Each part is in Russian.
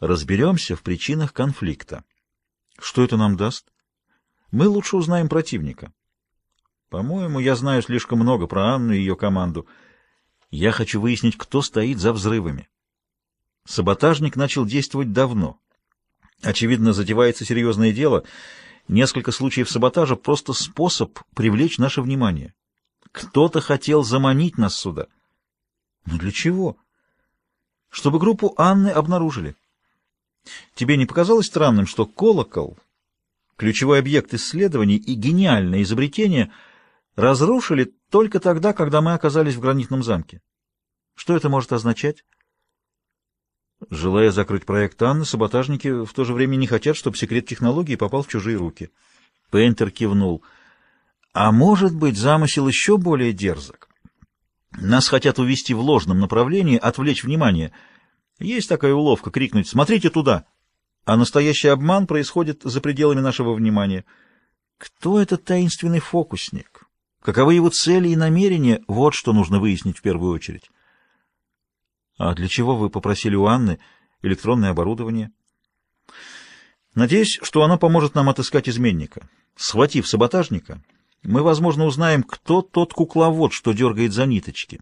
Разберемся в причинах конфликта. Что это нам даст? Мы лучше узнаем противника. По-моему, я знаю слишком много про Анну и ее команду. Я хочу выяснить, кто стоит за взрывами. Саботажник начал действовать давно. Очевидно, затевается серьезное дело. Несколько случаев саботажа — просто способ привлечь наше внимание. Кто-то хотел заманить нас сюда. Но для чего? Чтобы группу Анны обнаружили. Тебе не показалось странным, что колокол, ключевой объект исследований и гениальное изобретение разрушили только тогда, когда мы оказались в гранитном замке? Что это может означать? Желая закрыть проект Анны, саботажники в то же время не хотят, чтобы секрет технологии попал в чужие руки. Пейнтер кивнул. А может быть, замысел еще более дерзок? Нас хотят увести в ложном направлении, отвлечь внимание. Есть такая уловка — крикнуть «Смотрите туда!» А настоящий обман происходит за пределами нашего внимания. Кто этот таинственный фокусник? Каковы его цели и намерения? Вот что нужно выяснить в первую очередь. А для чего вы попросили у Анны электронное оборудование? Надеюсь, что она поможет нам отыскать изменника. Схватив саботажника, мы, возможно, узнаем, кто тот кукловод, что дергает за ниточки.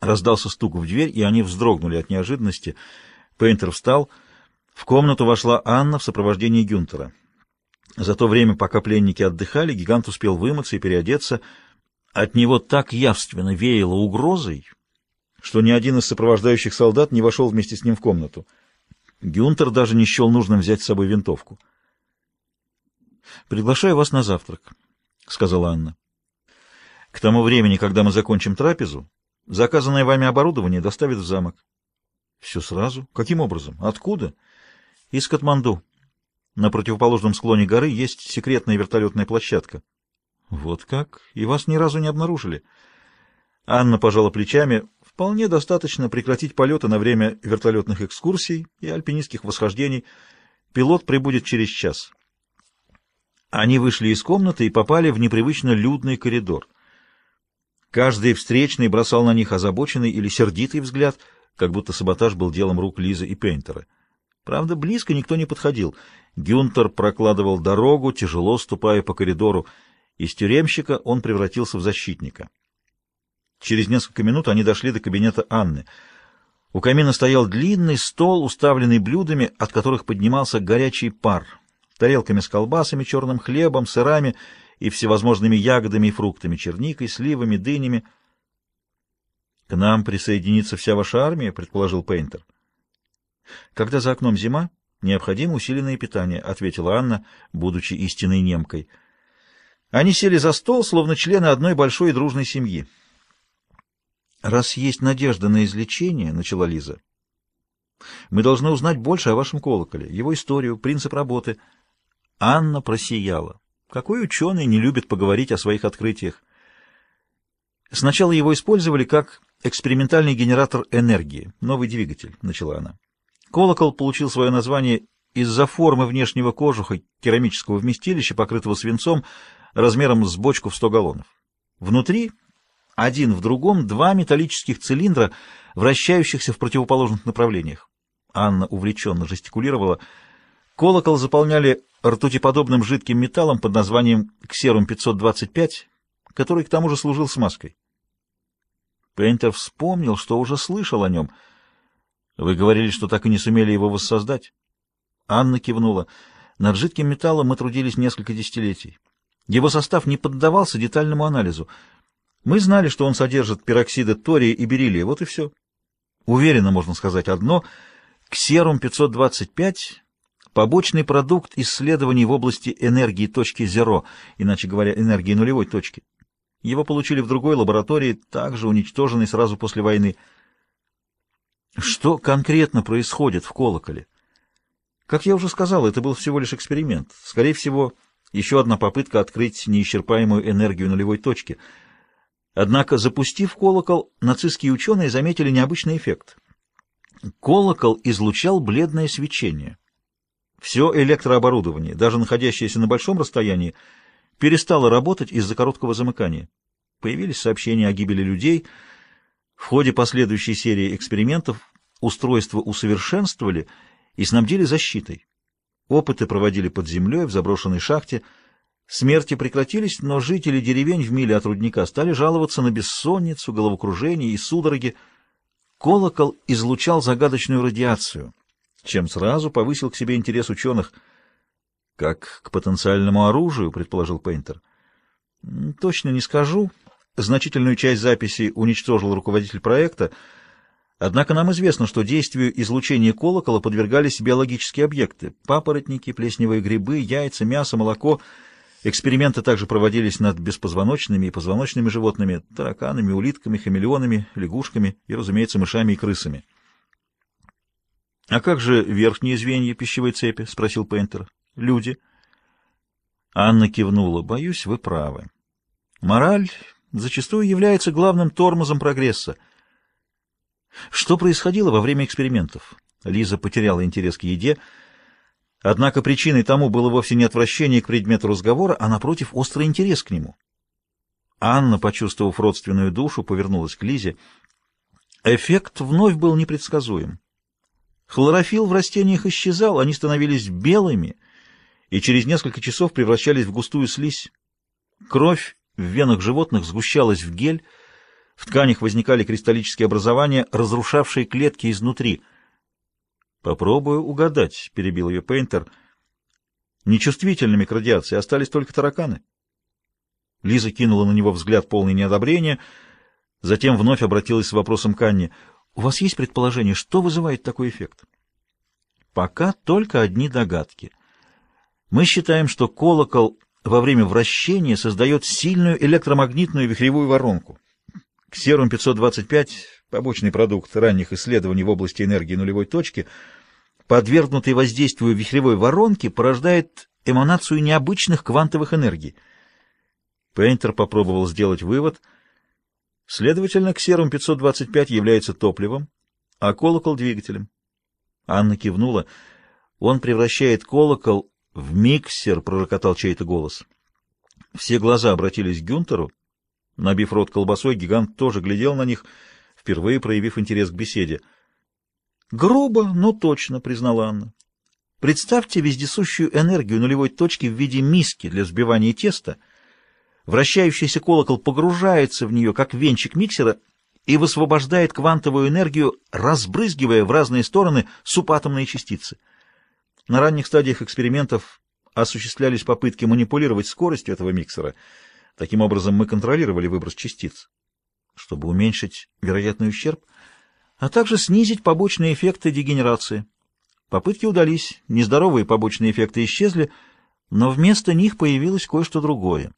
Раздался стук в дверь, и они вздрогнули от неожиданности. Пейнтер встал. В комнату вошла Анна в сопровождении Гюнтера. За то время, пока пленники отдыхали, гигант успел вымыться и переодеться. От него так явственно веяло угрозой, что ни один из сопровождающих солдат не вошел вместе с ним в комнату. Гюнтер даже не счел нужным взять с собой винтовку. «Приглашаю вас на завтрак», — сказала Анна. «К тому времени, когда мы закончим трапезу, заказанное вами оборудование доставят в замок». «Все сразу? Каким образом? Откуда?» «Из Катманду. На противоположном склоне горы есть секретная вертолетная площадка». «Вот как? И вас ни разу не обнаружили?» Анна пожала плечами. Вполне достаточно прекратить полеты на время вертолетных экскурсий и альпинистских восхождений. Пилот прибудет через час. Они вышли из комнаты и попали в непривычно людный коридор. Каждый встречный бросал на них озабоченный или сердитый взгляд, как будто саботаж был делом рук Лизы и Пейнтера. Правда, близко никто не подходил. Гюнтер прокладывал дорогу, тяжело ступая по коридору. Из тюремщика он превратился в защитника. Через несколько минут они дошли до кабинета Анны. У камина стоял длинный стол, уставленный блюдами, от которых поднимался горячий пар, тарелками с колбасами, черным хлебом, сырами и всевозможными ягодами и фруктами, черникой, сливами, дынями. — К нам присоединится вся ваша армия, — предположил Пейнтер. — Когда за окном зима, необходимо усиленное питание, — ответила Анна, будучи истинной немкой. Они сели за стол, словно члены одной большой и дружной семьи. «Раз есть надежда на излечение, — начала Лиза, — мы должны узнать больше о вашем колоколе, его историю, принцип работы». Анна просияла. Какой ученый не любит поговорить о своих открытиях? Сначала его использовали как экспериментальный генератор энергии, новый двигатель, — начала она. Колокол получил свое название из-за формы внешнего кожуха керамического вместилища, покрытого свинцом, размером с бочку в 100 галлонов. Внутри один в другом два металлических цилиндра, вращающихся в противоположных направлениях. Анна увлеченно жестикулировала. Колокол заполняли ртутиподобным жидким металлом под названием ксерум-525, который к тому же служил смазкой. Пейнтер вспомнил, что уже слышал о нем. «Вы говорили, что так и не сумели его воссоздать?» Анна кивнула. «Над жидким металлом мы трудились несколько десятилетий. Его состав не поддавался детальному анализу. Мы знали, что он содержит пероксиды тория и бериллия, вот и все. Уверенно можно сказать одно. Ксерум-525 — побочный продукт исследований в области энергии точки зеро, иначе говоря, энергии нулевой точки. Его получили в другой лаборатории, также уничтоженной сразу после войны. Что конкретно происходит в колоколе? Как я уже сказал, это был всего лишь эксперимент. Скорее всего, еще одна попытка открыть неисчерпаемую энергию нулевой точки — Однако, запустив колокол, нацистские ученые заметили необычный эффект. Колокол излучал бледное свечение. Все электрооборудование, даже находящееся на большом расстоянии, перестало работать из-за короткого замыкания. Появились сообщения о гибели людей. В ходе последующей серии экспериментов устройство усовершенствовали и снабдили защитой. Опыты проводили под землей в заброшенной шахте. Смерти прекратились, но жители деревень в миле от рудника стали жаловаться на бессонницу, головокружение и судороги. Колокол излучал загадочную радиацию, чем сразу повысил к себе интерес ученых. Как к потенциальному оружию, предположил Пейнтер. Точно не скажу. Значительную часть записей уничтожил руководитель проекта, Однако нам известно, что действию излучения колокола подвергались биологические объекты – папоротники, плесневые грибы, яйца, мясо, молоко. Эксперименты также проводились над беспозвоночными и позвоночными животными – тараканами, улитками, хамелеонами, лягушками и, разумеется, мышами и крысами. «А как же верхние звенья пищевой цепи?» — спросил Пейнтер. «Люди». Анна кивнула. «Боюсь, вы правы. Мораль зачастую является главным тормозом прогресса — что происходило во время экспериментов? Лиза потеряла интерес к еде, однако причиной тому было вовсе не отвращение к предмету разговора, а, напротив, острый интерес к нему. Анна, почувствовав родственную душу, повернулась к Лизе. Эффект вновь был непредсказуем. Хлорофилл в растениях исчезал, они становились белыми и через несколько часов превращались в густую слизь. Кровь в венах животных сгущалась в гель, в тканях возникали кристаллические образования, разрушавшие клетки изнутри. «Попробую угадать», — перебил ее Пейнтер. «Нечувствительными к радиации остались только тараканы». Лиза кинула на него взгляд полный неодобрения, затем вновь обратилась с вопросом к Анне. «У вас есть предположение, что вызывает такой эффект?» «Пока только одни догадки. Мы считаем, что колокол во время вращения создает сильную электромагнитную вихревую воронку». Ксерум-525, побочный продукт ранних исследований в области энергии нулевой точки, подвергнутый воздействию вихревой воронки, порождает эманацию необычных квантовых энергий. Пейнтер попробовал сделать вывод. Следовательно, ксерум-525 является топливом, а колокол — двигателем. Анна кивнула. Он превращает колокол в миксер, пророкотал чей-то голос. Все глаза обратились к Гюнтеру. Набив рот колбасой, гигант тоже глядел на них, впервые проявив интерес к беседе. «Грубо, но точно», — признала Анна. «Представьте вездесущую энергию нулевой точки в виде миски для взбивания теста. Вращающийся колокол погружается в нее, как венчик миксера, и высвобождает квантовую энергию, разбрызгивая в разные стороны субатомные частицы. На ранних стадиях экспериментов осуществлялись попытки манипулировать скоростью этого миксера — Таким образом, мы контролировали выброс частиц, чтобы уменьшить вероятный ущерб, а также снизить побочные эффекты дегенерации. Попытки удались, нездоровые побочные эффекты исчезли, но вместо них появилось кое-что другое.